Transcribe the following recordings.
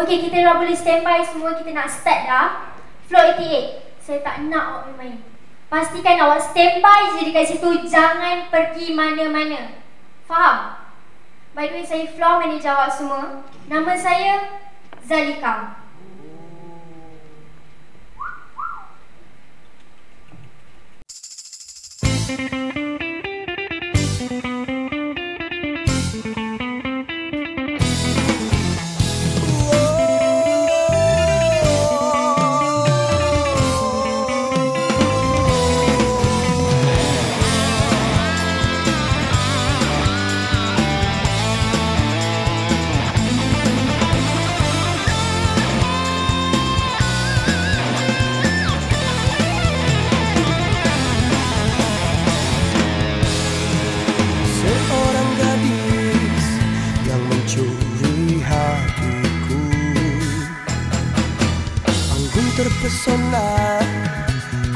Okay, kita dah boleh standby semua. Kita nak start dah. Floor 88. Saya tak nak awak bermain. Pastikan awak standby je dekat situ. Jangan pergi mana-mana. Faham? By the way, saya floor manager awak semua. Nama saya Zalika. Terpesona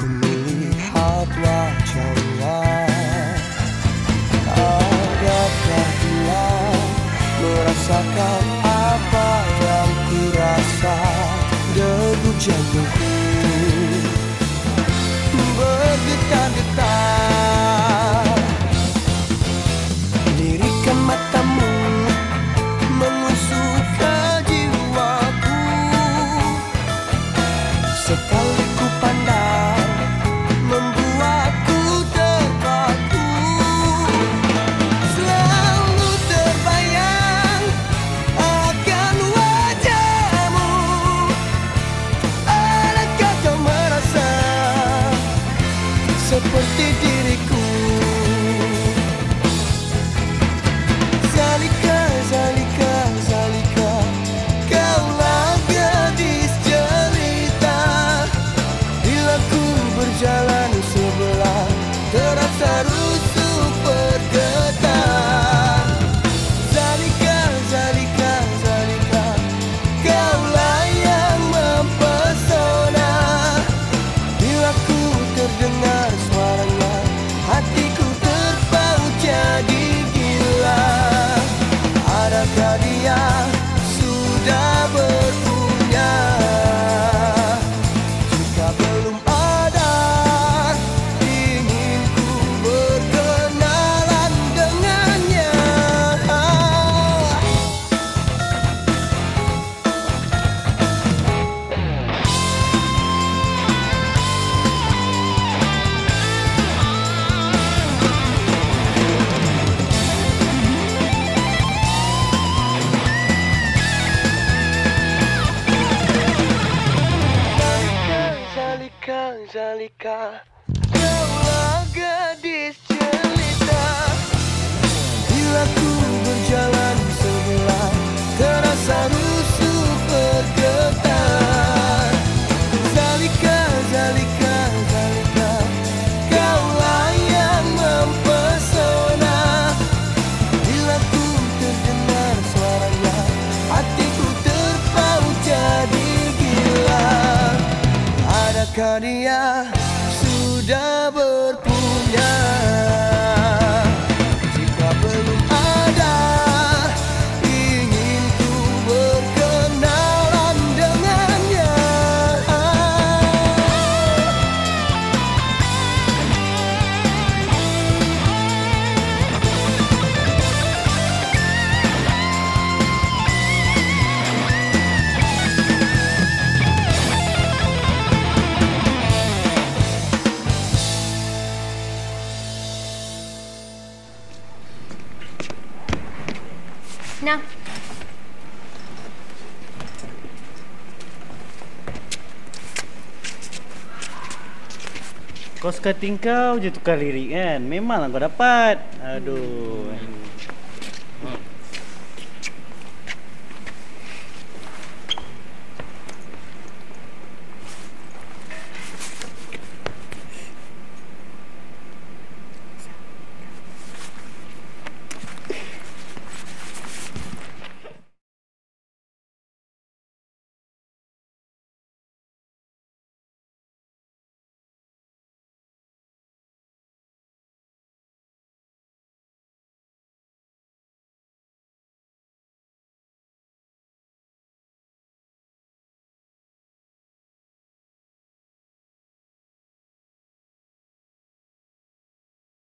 Ku melihat wajahnya. Adakah dia merasakan apa yang ku rasa? Debu jantungku seperti diriku Zalika, Zalika. Kaulah gadis jelita Bila ku berjalan sebelah Terasa Nah, Kau suka tingkau je tukar lirik kan? Memanglah kau dapat. Aduh